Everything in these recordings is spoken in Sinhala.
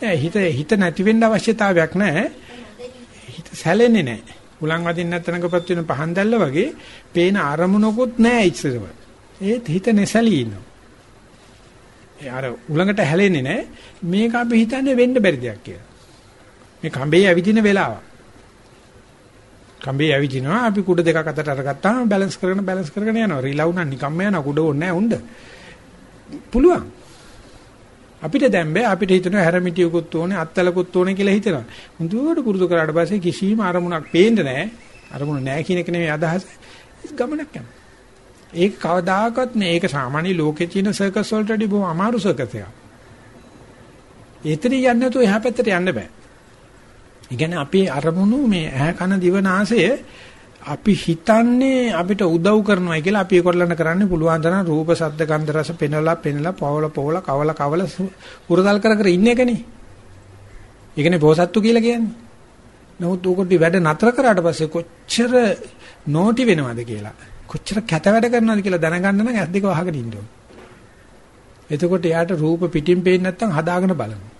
නෑ හිත හිත නැති වෙන්න අවශ්‍යතාවයක් නෑ. හිත සැලෙන්නේ නෑ. උලන් වදින්න නැත්නම්කපත් වෙන පහන් දැල්ල වගේ පේන අරමුණකුත් නෑ ඉස්සරව. ඒත් හිත නැසලී ඉන්නවා. ඒ අර උලඟට හැලෙන්නේ නෑ. මේක අපි හිතන්නේ වෙන්න බැරි දෙයක් කියලා. මේ කඹේ ඇවිදින වෙලාව. කඹේ ඇවිදිනවා අපි කුඩ දෙකක් අතට අරගත්තාම බැලන්ස් කරගෙන බැලන්ස් කරගෙන යනවා. රිලව් නම් නිකම්ම යනවා කුඩ ඕනේ නෑ උණ්ඩ. පුළුවන්. අපිට දැන් බෑ අපිට හිතනවා හැරමිටියකුත් ඕනේ අත්තලකුත් ඕනේ කියලා හිතනවා. මුදුවට පුරුදු කරාට පස්සේ කිසිම අරමුණක් පේන්නේ නැහැ. අරමුණ නැහැ කියන එක නෙමෙයි අදහස. ගමනක් යනවා. ඒක කවදාකවත් මේක සාමාන්‍ය ලෝකේ තියෙන සර්කස් වලට වඩා බොහොම අමාරු සර්කස් එකක්. ඒතරි යන්නේ නැතුව එහා පැත්තට යන්න බෑ. ඒ කියන්නේ අපේ අරමුණු මේ ඇහැ කන දිව නාසය අපි හිතන්නේ අපිට උදව් කරනවා කියලා අපි ඒකොල්ලන්ට කරන්නේ පුළුවන් තරම් රූප ශබ්ද ගන්ධ රස පෙනලා පෙනලා පවල පවල කවල කවල උරදල් කර කර ඉන්න එකනේ. ඒකනේ බෝසත්තු කියලා කියන්නේ. නමුත් උකට වැඩ නතර කරාට පස්සේ කොච්චර නෝටි වෙනවද කියලා කොච්චර කැත වැඩ කරනවද කියලා දැනගන්න නම් ඇස් දෙක වහගෙන ඉන්න ඕනේ. එතකොට එයාට රූප පිටින් පේන්නේ නැත්නම් හදාගෙන බලනවා.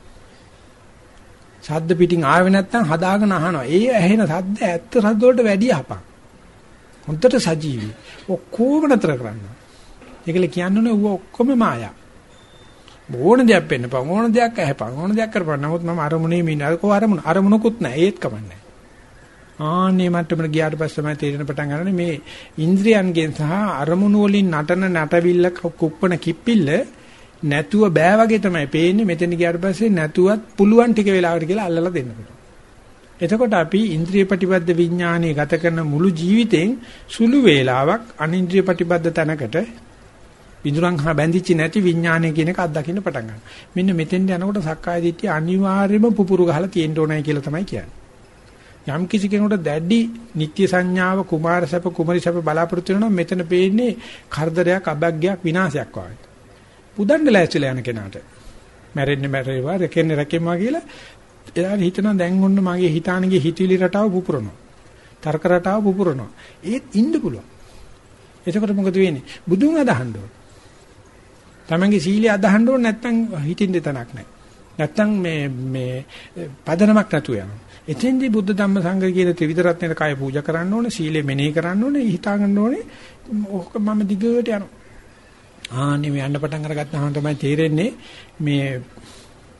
ශබ්ද පිටින් ආවේ නැත්නම් හදාගෙන අහනවා. ඒ ඇහෙන ශබ්ද ඇත්ත ශබ්ද වලට වැඩිය අපක්. හොඳට සජීවී. ඔක්කොම නතර කරන්න. ඒකල කියන්නේ ඌ ඔක්කොම මායා. ඕන දෙයක් වෙන්න පන් ඕන දෙයක් ඇහපන් ඕන දෙයක් කරපන්. නමුත් මම අරමුණේ මින් අරකෝ අරමුණ අරමුණකුත් නැහැ ඒත් කමන්නේ. ආන්නේ මට්ටමට ගියාට පස්සේ තමයි තේරෙන පටන් ගන්න මේ ඉන්ද්‍රියන්ගෙන් සහ අරමුණු වලින් නටන නටවිල්ල කුප්පන කිප්පිල්ල නැතුව බෑ වගේ තමයි පේන්නේ මෙතන ගියාට පස්සේ නැතුවත් පුළුවන් ටික වෙලාවකට කියලා අල්ලලා දෙන්න එතකොට අපි ඉන්ද්‍රිය ප්‍රතිබද්ධ විඥානයේ ගත කරන මුළු ජීවිතෙන් සුළු වේලාවක් අනින්ද්‍රිය ප්‍රතිබද්ධ තැනකට විදුරන් හා බැඳිච්ච නැති විඥානය කියන එක අත්දකින්න පටන් ගන්නවා. මෙන්න මෙතෙන්ට යනකොට සක්කාය දිට්ඨිය අනිවාර්යයෙන්ම පුපුරු ගහලා තියෙන්න ඕනයි කියලා තමයි කියන්නේ. යම් කිසි කෙනෙකුට දැඩි නිත්‍ය සංඥාව කුමාරසප කුමරිසප බලාපොරොත්තු වෙනවා මෙතන පේන්නේ කරදරයක් අබග්ගයක් විනාශයක් වගේ. පුදන්න ලෑස්තිලා යන කෙනාට මැරෙන්න මැරේවා රැකෙන්න රැකෙමා කියලා එයාට හිතනවා දැන් ඔන්න මගේ හිතානගේ හිතවිලි රටාව පුපුරනවා. තර්ක රටාව පුපුරනවා. ඒත් ඉන්න පුළුවන්. එතකොට මොකද වෙන්නේ? බුදුන් අදහන්න ඕන. තමන්ගේ සීලය අදහන්න ඕන නැත්නම් හිතින් දෙතනක් නැහැ. නැත්නම් මේ මේ පදනමක් නැතුව යනවා. එතෙන්දී බුද්ධ ධම්ම සංඝ කියන ත්‍රිවිධ රත්නයේ කය පූජා කරන්න ඕනේ, සීලය මෙනෙහි කරන්න ඕනේ, හිතා ගන්න ඕනේ. ඕක මම දිගට යනවා. ආන්නේ මේ යන්න පටන් අරගත්තාම තමයි තේරෙන්නේ මේ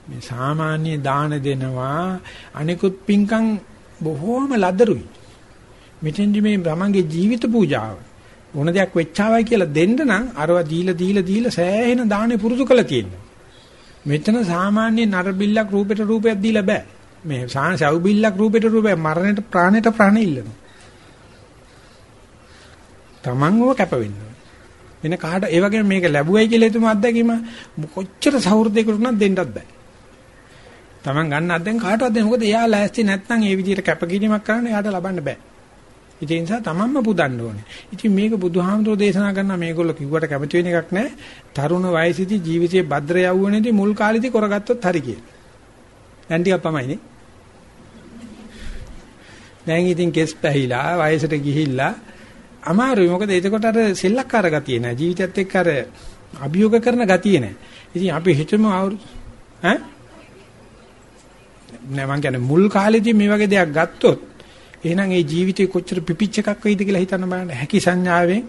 මේ සාමාන්‍ය දාන දෙනවා අනිකුත් පින්කම් බොහෝම ලදරුයි. මෙතෙන්දි මේ තමන්ගේ ජීවිත පූජාව ඕන දෙයක් වෙච්චාවයි කියලා දෙන්න නම් අරව දීලා දීලා දීලා සෑහෙන දානේ පුරුදු කළා තියෙනවා. මෙතන සාමාන්‍ය නර බිල්ලක් රූපෙට රූපයක් දීලා බෑ. මේ සාන සව් බිල්ලක් රූපෙට රූපයක් මරණයට ප්‍රාණයට ප්‍රාණ ඉල්ලනවා. තමන්ව කැප වෙන්න. වෙන කාට ඒ වගේම මේක ලැබුවයි කියලා හිතමු අත්දැකීම කොච්චර සෞහෘදයකට උනත් දෙන්නත් බෑ. Taman ගන්න අත්දැකීම් කාටවත් දෙන්න. මොකද එයා ලෑස්ති නැත්නම් ඒ විදිහට කැපකිරීමක් කරන්න එයාට ලබන්න බෑ. ඒ නිසා තමන්ම පුදන්න ඕනේ. ඉතින් මේක බුදුහාමුදුරෝ දේශනා කරනවා මේගොල්ලෝ කිව්වට කැමති වෙන එකක් නෑ. තරුණ වයසේදී ජීවිතයේ භද්‍ර යවුවනේදී මුල් කාලෙදී කරගත්තොත් හරි කියලා. දැන් ටිකක් පමයිනේ. දැන් ඉතින් කෙස් පැහිලා වයසට ගිහිල්ලා අමාරුයි. මොකද එතකොට අර සෙල්ලක්කාර ගතිය නෑ. ජීවිතයත් එක්ක අර අභියෝග කරන ගතිය නෑ. ඉතින් අපි හිතමු අවුරු ඈ නෑ මං කියන්නේ මුල් කාලේදී මේ වගේ දෙයක් ගත්තොත් එහෙනම් ඒ ජීවිතේ කොච්චර පිපිච් එකක් වෙයිද කියලා හිතන්න බලන්න. හැකි සංඥාවෙන්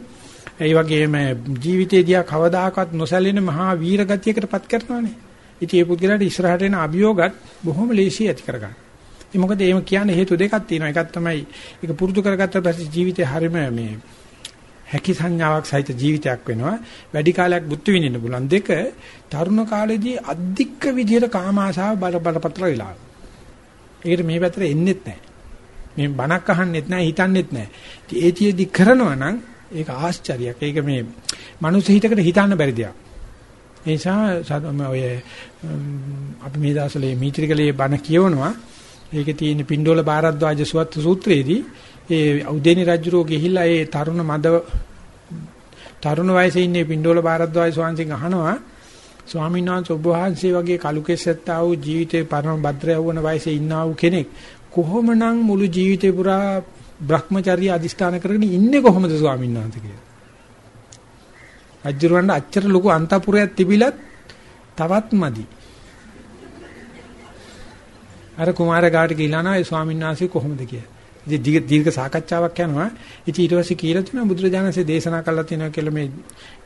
ඒ වගේම ජීවිතේදී කවදාකවත් නොසැලෙන මහා වීර ගතියකටපත් කරනවානේ. ඉතින් මේ පුද්ගලයාට ඉස්සරහට එන අභියෝගات බොහොම ලේසි ඇති කරගන්න. ඒ මොකද එහෙම කියන්නේ හේතු දෙකක් තියෙනවා. එකක් තමයි ඒක පුරුදු කරගත්ත පස්සේ ජීවිතේ හරීම මේ හැකි සංඥාවක් සහිත ජීවිතයක් වෙනවා. වැඩි කාලයක් බුද්ධ විඳින්න පුළුවන්. දෙක තරුණ කාලේදී අධික්ක විදියට කාම ආශාව බල බලපත්‍ර වෙලා. ඒකට මේ පැත්තට එන්නෙත් නැහැ. මේ බණක් අහන්නෙත් නැහැ, හිතන්නෙත් නැහැ. ඒතියෙදි කරනවා නම් ඒක ආශ්චර්යයක්. ඒක මේ මනුස්ස හිතකට හිතන්න බැරි දෙයක්. ඒ නිසා ඔය අපි මේ දවස්වල මීත්‍රිකලේ බණ කියවනවා ඒකේ තියෙන පින්ඩෝල බාරද්වාජ සුවත් සූත්‍රයේදී ඒ උදේනි රජුරෝ ගිහිල්ලා ඒ තරුණ මද තරුණ වයසේ ඉන්නේ පින්ඩෝල බාරද්වාජ ස්වාමීන් අහනවා ස්වාමීන් වහන්සේ ඔබ වහන්සේ වගේ කලු කෙස්සත්තා වූ ජීවිතේ පරම භද්‍ර යවුන වයසේ ඉන්නා වූ කෙනෙක් කොහොමනම් මුළු ජීවිතේ පුරා Brahmacharya අදිෂ්ඨාන කරගෙන ඉන්නේ කොහොමද ස්වාමීන් වහන්සේ කියලා. රජුරවන්න අච්චර ලොකු අන්තපුරයක් තිබිලත් තවත් මදි. අර කුමාරයාට ගිහිලා නා ඒ ස්වාමීන් වහන්සේ කොහොමද කියලා. ඉතින් දීර්ඝ සාකච්ඡාවක් යනවා. ඉතින් ඊට පස්සේ කියලා තියෙනවා බුදුරජාණන්සේ දේශනා කළා තියෙනවා කියලා මේ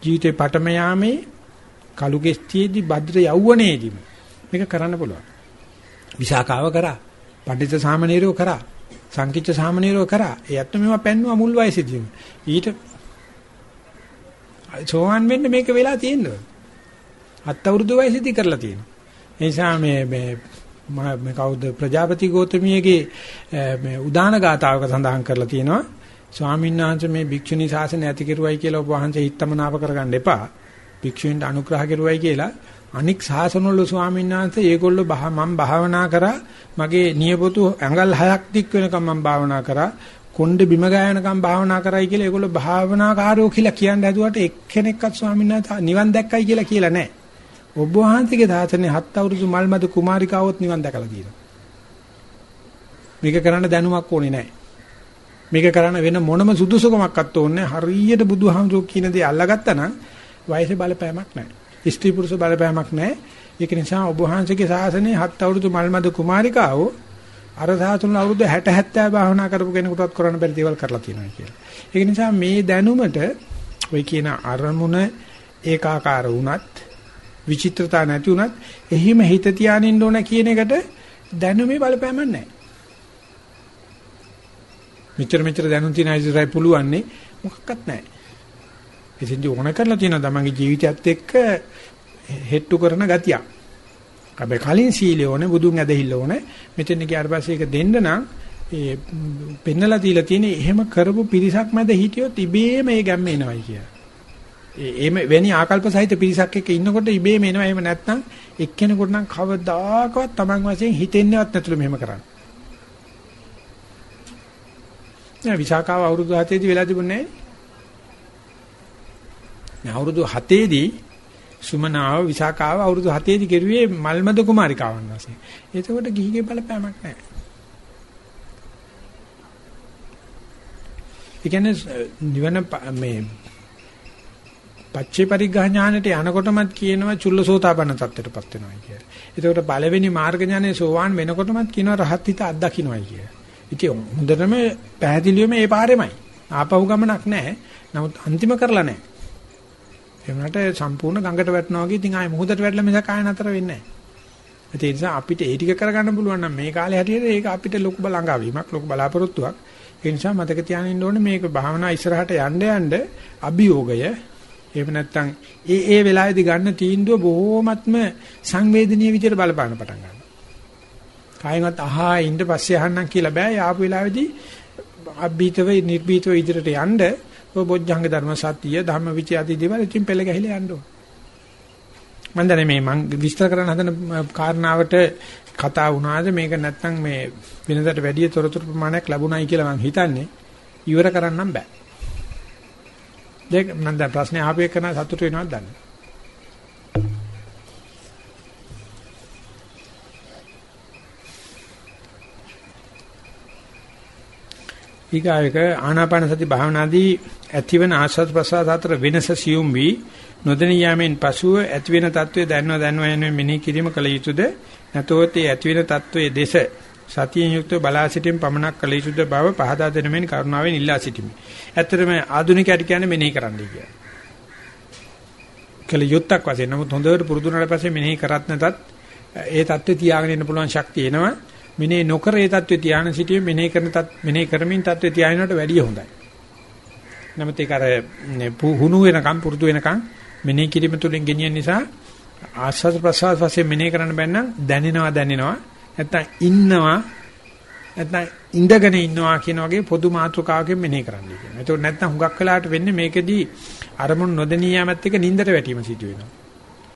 ජීවිතේ පටම යාමේ කලු ගෙස්තියේදී භද්‍ර යවුවනේදී මේක කරන්න පුළුවන්. විසාකාව කරා. පඬිත සාමණේරයෝ කරා. සංකිච්ඡ සාමණේරයෝ කරා. ඒත් මේවා පෙන්වුවා මුල් වයසේදීම. ඊට සෝවන් වෙන්න මේක වෙලා තියෙනවා. හත් අවුරුදු වයසේදී කරලා තියෙනවා. ඒ නිසා මේ මේ මේ කවුද ප්‍රජාපති ගෝතමියගේ මේ උදාන ගාතාවක සඳහන් කරලා තියෙනවා. ස්වාමීන් වහන්සේ මේ භික්ෂුණී ශාසනය ඇති කෙරුවයි කියලා ඔබ වහන්සේ හිතමනාප කරගන්න එපා. භික්ෂුන්ට අනුග්‍රහ කෙරුවයි කියලා අනික් ශාසනවල ස්වාමීන් වහන්සේ ඒගොල්ලෝ මම භාවනා කරා මගේ නියපොතු ඇඟල් හයක් දික් වෙනකම් මම භාවනා කරා කොණ්ඩේ බිම ගෑනකම් භාවනා කරයි කියලා ඒගොල්ලෝ භාවනාකාරයෝ කියලා කියන්න හැදුවට එක්කෙනෙක්වත් ස්වාමීන් වහන්සේ නිවන් දැක්කයි කියලා කියලා නැහැ. ඔබ වහන්සේගේ දාතනේ හත් අවුරුදු මල්මද කුමාරිකාවොත් නිවන් දැකලා තියෙනවා. මේක කරන්න දැනුමක් ඕනේ නැහැ. මේක කරන්න වෙන මොනම සුදුසුකමක්වත් ඕනේ හරියට බුදුහාමුදුරුවෝ කියන දේ අල්ලගත්තා නම් වයසේ බලපෑමක් නැහැ. ස්ත්‍රී පුරුෂ බලපෑමක් නැහැ. ඒක නිසා ඔබ වහන්සේගේ ශාසනයේ හත් අවුරුදු මල්මද කුමාරිකාවෝ අර සාතුන් අවුරුදු 60 70 භාවනා කරපු කෙනෙකුටත් කරන්න බැරි දේවල් කරලා තියෙනවා කියලා. ඒක නිසා මේ දැනුමට ඔය කියන අරමුණ ඒකාකාර වුණත් විචිත්‍රතා නැති වුණත් එහිම හිත තියානින්න ඕන කියන එකට දැනුමේ බලපෑමක් නැහැ. මෙච්චර මෙච්චර දැනුම් තියන ඉස්සරයි පුළුවන්නේ මොකක්වත් නැහැ. ඉතින් ඕන කරලා තියෙනවා තමන්ගේ ජීවිතයත් එක්ක හෙට්ටු කරන ගතියක්. හැබැයි කලින් සීලය ඕනේ බුදුන් ඇදහිල්ල ඕනේ. මෙතන ගියාට පස්සේ ඒක දෙන්න නම් ඒ පෙන්නලා දීලා තියෙන එහෙම කරපු පිරිසක් මැද හිටියොත් ඉබේම ඒ ගැම්ම එනවයි කියලා. එහෙම වෙනි ආකල්ප සහිත පිරිසක් එක්ක ඉන්නකොට ඉබේම එනවා. එහෙම නැත්නම් එක්කෙනෙකුට නම් කවදාකවත් Taman වශයෙන් හිතෙන්නේවත් නැතුළු මෙහෙම කරන්න. නෑ විසාකාව අවුරුදු 7 දී වෙලා තිබුණේ නෑ. අවුරුදු 7 දී සුමනාව විසාකාව අවුරුදු 7 දී කෙරුවේ මල්මද කුමාරිකාවන් වශයෙන්. එතකොට ගිහිගේ බලපෑමක් නැහැ. ඒ කියන්නේ නිවන මේ පච්චේ පරිග්‍රහ ඥානෙට යනකොටමත් කියනවා චුල්ලසෝතාපන්න තත්ත්වයටපත් වෙනවා කියලා. එතකොට පළවෙනි මාර්ග ඥානේ සෝවාන් වෙනකොටමත් කියනවා රහත් හිත අත්දකින්නයි කියලා. ඉතින් හොඳටම පැහැදිලිවම ඒ පාරෙමයි. ආපහු ගමනක් නැහැ. නමුත් අන්තිම කරලා නැහැ. ඒ වුණාට සම්පූර්ණ ගඟට වැටෙනවා වගේ ඉතින් ආයේ මුහුදට වැටලා මිසක් ආය නතර වෙන්නේ නැහැ. ඒ නිසා අපිට ඒ ටික කරගන්න පුළුවන් නම් මේ කාලේ හැටියට ඒක අපිට ලොකු බලංගාවීමක් ලොකු බලාපොරොත්තුවක්. ඒ නිසා මතක තියාගන්න ඕනේ මේක භාවනා ඉස්සරහට යන්න යන්න අභියෝගය එහෙම නැත්නම් ඒ ඒ වෙලාවේදී ගන්න තීන්දුව බොහොමත්ම සංවේදනීය විදිහට බලපාන පටන් ගන්නවා. කායිමත් අහා ඉන්න පස්සේ අහන්නම් කියලා බෑ. ආපු වෙලාවේදී අභීතව නිර්භීතව ඉදිරියට යන්න ඔය බොජ්ජංග ධර්ම සත්‍ය ධම්මවිචය ආදී දේවල් ඉතින් පෙළ ගැහිලා යන්න ඕන. මම දන්නේ මේ මම විස්තර කරන්න හදන කාරණාවට කතා වුණාද මේක නැත්නම් මේ වෙනදට වැඩි තොරතුරු ප්‍රමාණයක් ලැබුණයි කියලා මම හිතන්නේ ඉවර කරන්නම් බෑ. දෙක මම දැන් ප්‍රශ්නේ ආපු එකන සතුට වෙනවද දන්නේ. ඊගායක ආනාපාන සති භාවනාදී ඇතිවන ආස්වාද ප්‍රසආද අතර වෙනස සියුම් වී නොදෙනී යෑමෙන් පසුව ඇති වෙන తත්වයේ දැනව දැනව යන මෙනෙහි කිරීම කළ යුතුද නැතොත් ඒ ඇති වෙන తත්වයේ දේශ සතියෙන් යුක්තව බලා සිටීම පමණක් කළ යුතුද බව පහදා දෙන මෙන් කරුණාවෙන් ඉල්ලා සිටිමි. ඇත්තටම ආධුනිකයට කියන්නේ මෙනෙහි කරන්නයි කියන්නේ. කළ යුත්තක් වශයෙන් නමුත් හොඳට පුරුදු වුණාට පස්සේ මෙනෙහි කරත් නැතත් ඒ தත්ත්වේ තියාගෙන ඉන්න පුළුවන් ශක්තිය එනවා. මෙනෙහි නොකර ඒ தත්ත්වය තියාගෙන සිටීම මෙනෙහි කරන තත් මෙනෙහි කරමින් தත්ත්වය තියාගෙනට වැඩිය හොඳයි. නමුත් ඒක අර හුණු වෙනකම් පුරුදු වෙනකම් මෙනෙහි කිරීම තුළින් ගෙනියන නිසා ආස්වාද ප්‍රසවාස වශයෙන් මෙනෙහි කරන්න බැන්නම් දැනෙනවා දැනෙනවා නැත්තම් ඉන්නවා නැත්නම් ඉඳගෙන ඉන්නවා කියන වගේ පොදු මාතෘකාවකින් මෙනෙහි කරන්න කියනවා. ඒතකොට නැත්නම් හුඟක් වෙලාවට වෙන්නේ මේකෙදී අරමුණු නොදෙනී යෑමත් එක්ක නින්දට වැටීම සිදු වෙනවා.